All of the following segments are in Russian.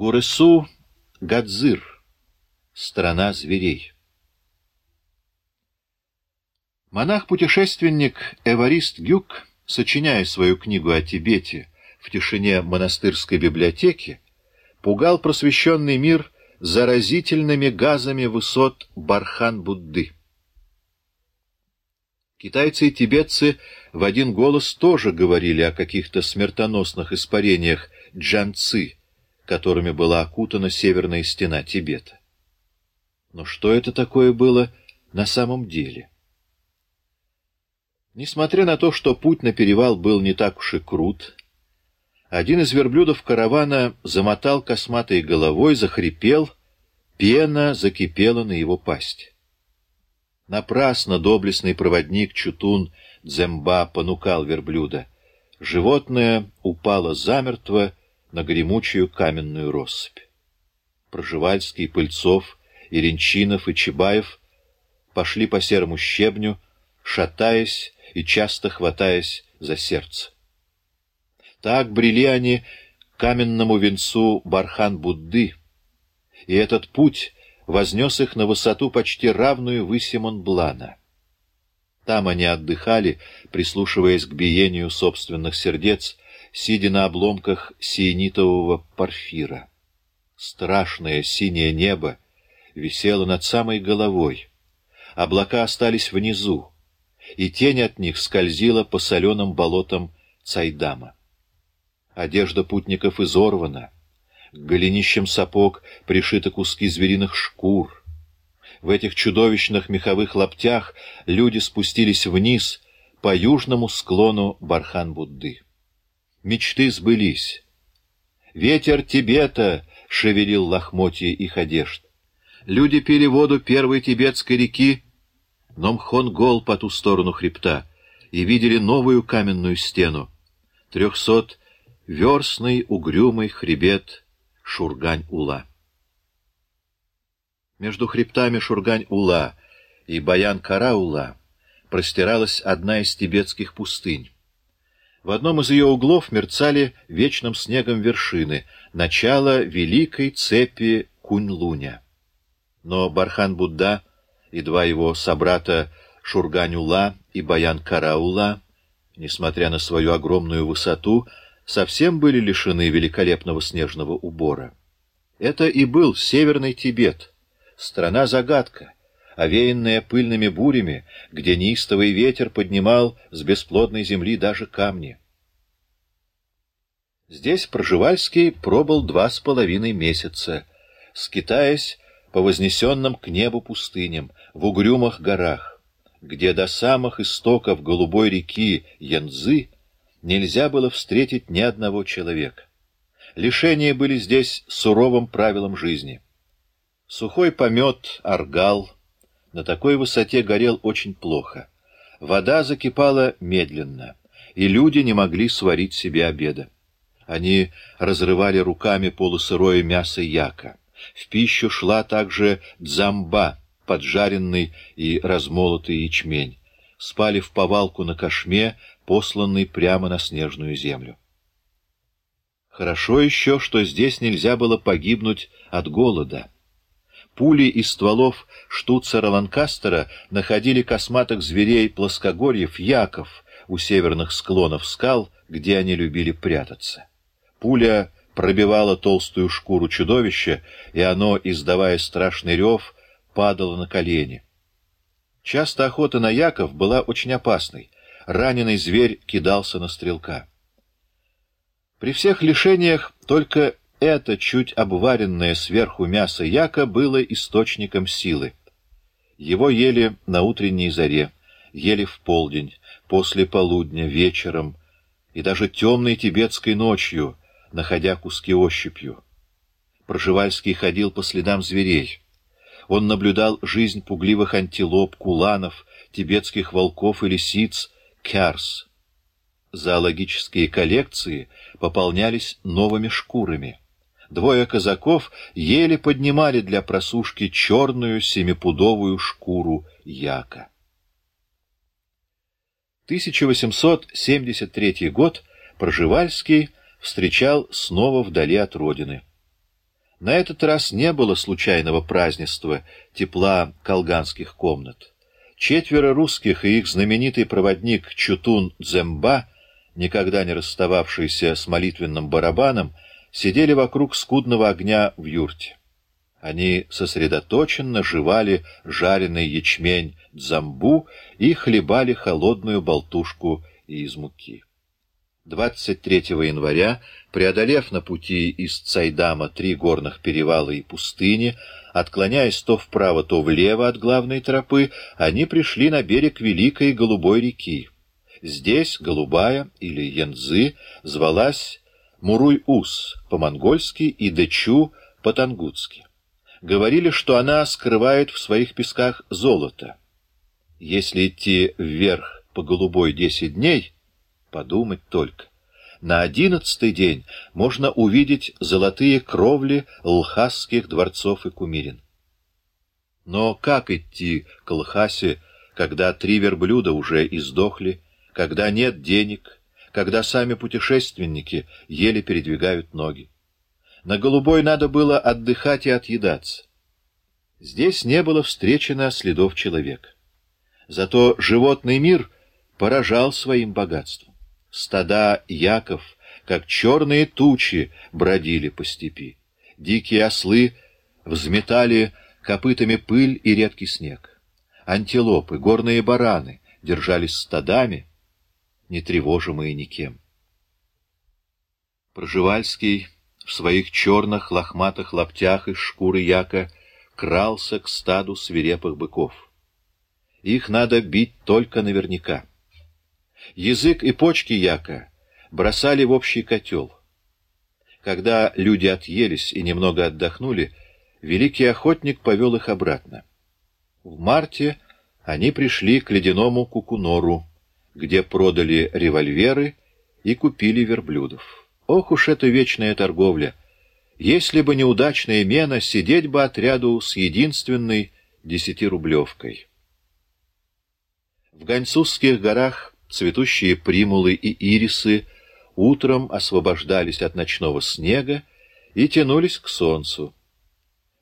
Гуресу Гадзир. Страна зверей. Монах-путешественник Эварист Гюк, сочиняя свою книгу о Тибете в тишине монастырской библиотеки, пугал просвещенный мир заразительными газами высот Бархан-Будды. Китайцы и тибетцы в один голос тоже говорили о каких-то смертоносных испарениях джанцы, которыми была окутана северная стена Тибета. Но что это такое было на самом деле? Несмотря на то, что путь на перевал был не так уж и крут, один из верблюдов каравана замотал косматой головой, захрипел, пена закипела на его пасть. Напрасно доблестный проводник Чутун Дземба понукал верблюда. Животное упало замертво на гремучую каменную россыпь. Проживальский, Пыльцов, Иринчинов и Чебаев пошли по серому щебню, шатаясь и часто хватаясь за сердце. Так брели они к каменному венцу Бархан-Будды, и этот путь вознес их на высоту почти равную выси Монблана. Там они отдыхали, прислушиваясь к биению собственных сердец, сидя на обломках сиенитового порфира. Страшное синее небо висело над самой головой. Облака остались внизу, и тень от них скользила по соленым болотам Цайдама. Одежда путников изорвана, к голенищам сапог пришиты куски звериных шкур. В этих чудовищных меховых лаптях люди спустились вниз по южному склону Бархан-Будды. Мечты сбылись. Ветер Тибета шевелил лохмотья их одежд. Люди пили воду первой тибетской реки Номхон-Гол по ту сторону хребта и видели новую каменную стену, трехсот верстный угрюмый хребет Шургань-Ула. Между хребтами Шургань-Ула и Баян-Кара-Ула простиралась одна из тибетских пустынь. В одном из ее углов мерцали вечным снегом вершины, начало великой цепи Кунь-Луня. Но Бархан-Будда и два его собрата Шургань-Ула и Баян-Кара-Ула, несмотря на свою огромную высоту, совсем были лишены великолепного снежного убора. Это и был Северный Тибет, страна-загадка, овеянная пыльными бурями, где неистовый ветер поднимал с бесплодной земли даже камни. Здесь Проживальский пробыл два с половиной месяца, скитаясь по вознесенным к небу пустыням, в угрюмых горах, где до самых истоков голубой реки Янзы нельзя было встретить ни одного человека. Лишения были здесь суровым правилом жизни. Сухой помет, аргал — на такой высоте горел очень плохо. Вода закипала медленно, и люди не могли сварить себе обеда. Они разрывали руками полусырое мясо яка. В пищу шла также дзамба, поджаренный и размолотый ячмень. Спали в повалку на кошме, посланный прямо на снежную землю. Хорошо еще, что здесь нельзя было погибнуть от голода. Пули из стволов штуцера Ланкастера находили косматых зверей плоскогорьев Яков у северных склонов скал, где они любили прятаться. Пуля пробивала толстую шкуру чудовища, и оно, издавая страшный рев, падало на колени. Часто охота на Яков была очень опасной. Раненый зверь кидался на стрелка. При всех лишениях только это чуть обваренное сверху мясо яка было источником силы. Его ели на утренней заре, ели в полдень, после полудня, вечером и даже темной тибетской ночью, находя куски ощупью. Проживальский ходил по следам зверей. Он наблюдал жизнь пугливых антилоп, куланов, тибетских волков и лисиц, кярс. Зоологические коллекции пополнялись новыми шкурами. Двое казаков еле поднимали для просушки черную семипудовую шкуру яка. 1873 год Проживальский встречал снова вдали от родины. На этот раз не было случайного празднества тепла колганских комнат. Четверо русских и их знаменитый проводник Чутун Дземба, никогда не расстававшийся с молитвенным барабаном, сидели вокруг скудного огня в юрте. Они сосредоточенно жевали жареный ячмень дзамбу и хлебали холодную болтушку из муки. 23 января, преодолев на пути из Цайдама три горных перевала и пустыни, отклоняясь то вправо, то влево от главной тропы, они пришли на берег Великой Голубой реки. Здесь Голубая, или Янзы, звалась Муруй-Ус по-монгольски и Дэчу по-тангутски. Говорили, что она скрывает в своих песках золото. Если идти вверх по Голубой десять дней, подумать только. На одиннадцатый день можно увидеть золотые кровли лхасских дворцов и кумирин. Но как идти к Лхасе, когда три верблюда уже издохли, когда нет денег, когда сами путешественники еле передвигают ноги? На Голубой надо было отдыхать и отъедаться. Здесь не было встречено следов человека. Зато животный мир поражал своим богатством. Стада яков, как черные тучи, бродили по степи. Дикие ослы взметали копытами пыль и редкий снег. Антилопы, горные бараны держались стадами, не тревожимые никем. Проживальский в своих черных лохматых лаптях из шкуры яка крался к стаду свирепых быков. Их надо бить только наверняка. Язык и почки яка бросали в общий котел. Когда люди отъелись и немного отдохнули, великий охотник повел их обратно. В марте они пришли к ледяному Кукунору, где продали револьверы и купили верблюдов. Ох уж эта вечная торговля! Если бы неудачная мена, сидеть бы отряду с единственной десятирублевкой. В Ганьсусских горах цветущие примулы и ирисы утром освобождались от ночного снега и тянулись к солнцу.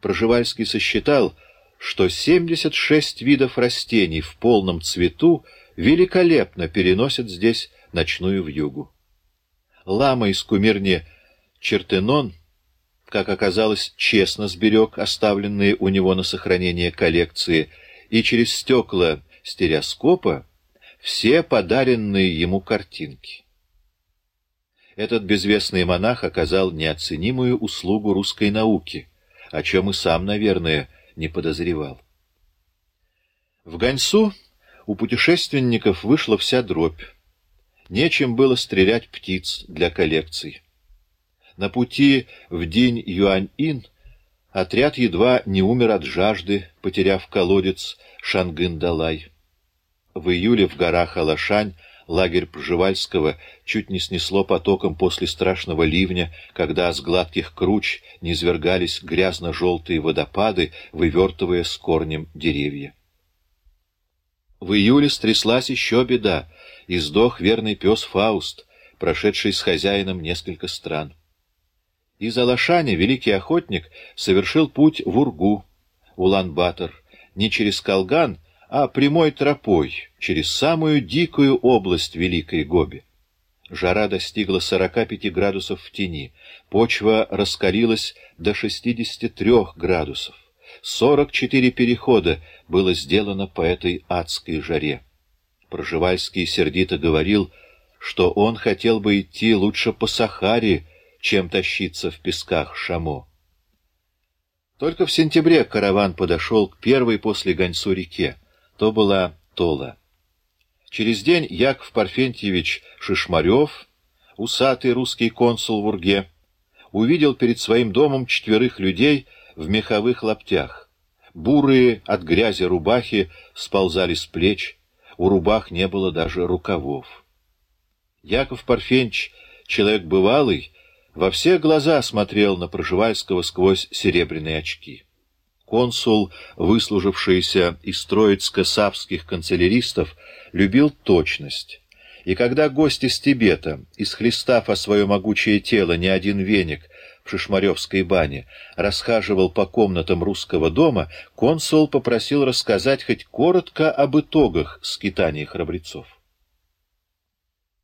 Проживальский сосчитал, что 76 видов растений в полном цвету великолепно переносят здесь ночную вьюгу. Лама из кумирни Чертенон, как оказалось, честно сберег оставленные у него на сохранение коллекции, и через стекла стереоскопа все подаренные ему картинки. Этот безвестный монах оказал неоценимую услугу русской науке, о чем и сам, наверное, не подозревал. В Ганьсу у путешественников вышла вся дробь. Нечем было стрелять птиц для коллекций. На пути в день Юань-Ин отряд едва не умер от жажды, потеряв колодец Шангын-Далай. В июле в горах Алашань лагерь Пржевальского чуть не снесло потоком после страшного ливня, когда с гладких круч низвергались грязно-желтые водопады, вывертывая с корнем деревья. В июле стряслась еще беда, и сдох верный пес Фауст, прошедший с хозяином несколько стран. Из Алашаня великий охотник совершил путь в Ургу, Улан-Батор, не через Колган, а прямой тропой через самую дикую область Великой Гоби. Жара достигла 45 градусов в тени, почва раскалилась до 63 градусов. 44 перехода было сделано по этой адской жаре. Проживальский сердито говорил, что он хотел бы идти лучше по Сахаре, чем тащиться в песках Шамо. Только в сентябре караван подошел к первой после Ганьсу реке то была Тола. Через день Яков Парфентьевич Шишмарев, усатый русский консул в Урге, увидел перед своим домом четверых людей в меховых лаптях. Бурые от грязи рубахи сползали с плеч, у рубах не было даже рукавов. Яков Парфенч, человек бывалый, во все глаза смотрел на Проживальского сквозь серебряные очки. Консул, выслужившийся из троицко-савских канцеляристов, любил точность. И когда гость из Тибета, исхлестав о свое могучее тело не один веник, в Шишмаревской бане, расхаживал по комнатам русского дома, консул попросил рассказать хоть коротко об итогах скитаний храбрецов.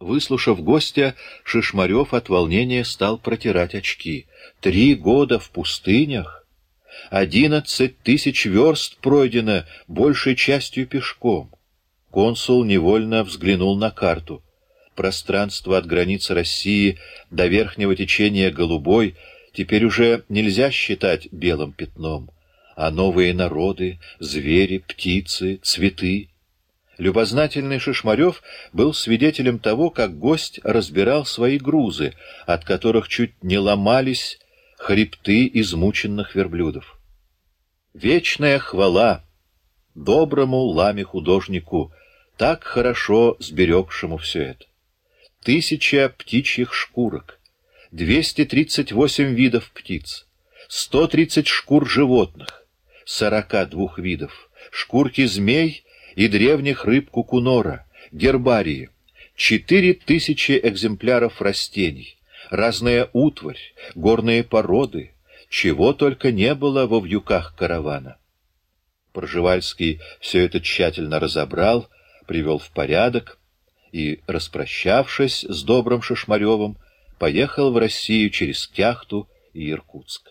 Выслушав гостя, Шишмарев от волнения стал протирать очки. Три года в пустынях? Одиннадцать тысяч верст пройдено большей частью пешком. Консул невольно взглянул на карту. Пространство от границы России до верхнего течения Голубой теперь уже нельзя считать белым пятном, а новые народы, звери, птицы, цветы. Любознательный Шишмарев был свидетелем того, как гость разбирал свои грузы, от которых чуть не ломались хребты измученных верблюдов. Вечная хвала доброму ламе-художнику, так хорошо сберегшему все это. Тысяча птичьих шкурок, 238 видов птиц, 130 шкур животных, 42 видов, шкурки змей и древних рыб кукунора, гербарии, 4000 экземпляров растений, разная утварь, горные породы, чего только не было во вьюках каравана. Пржевальский все это тщательно разобрал, привел в порядок и, распрощавшись с добрым Шишмаревым, поехал в Россию через Кяхту и Иркутск.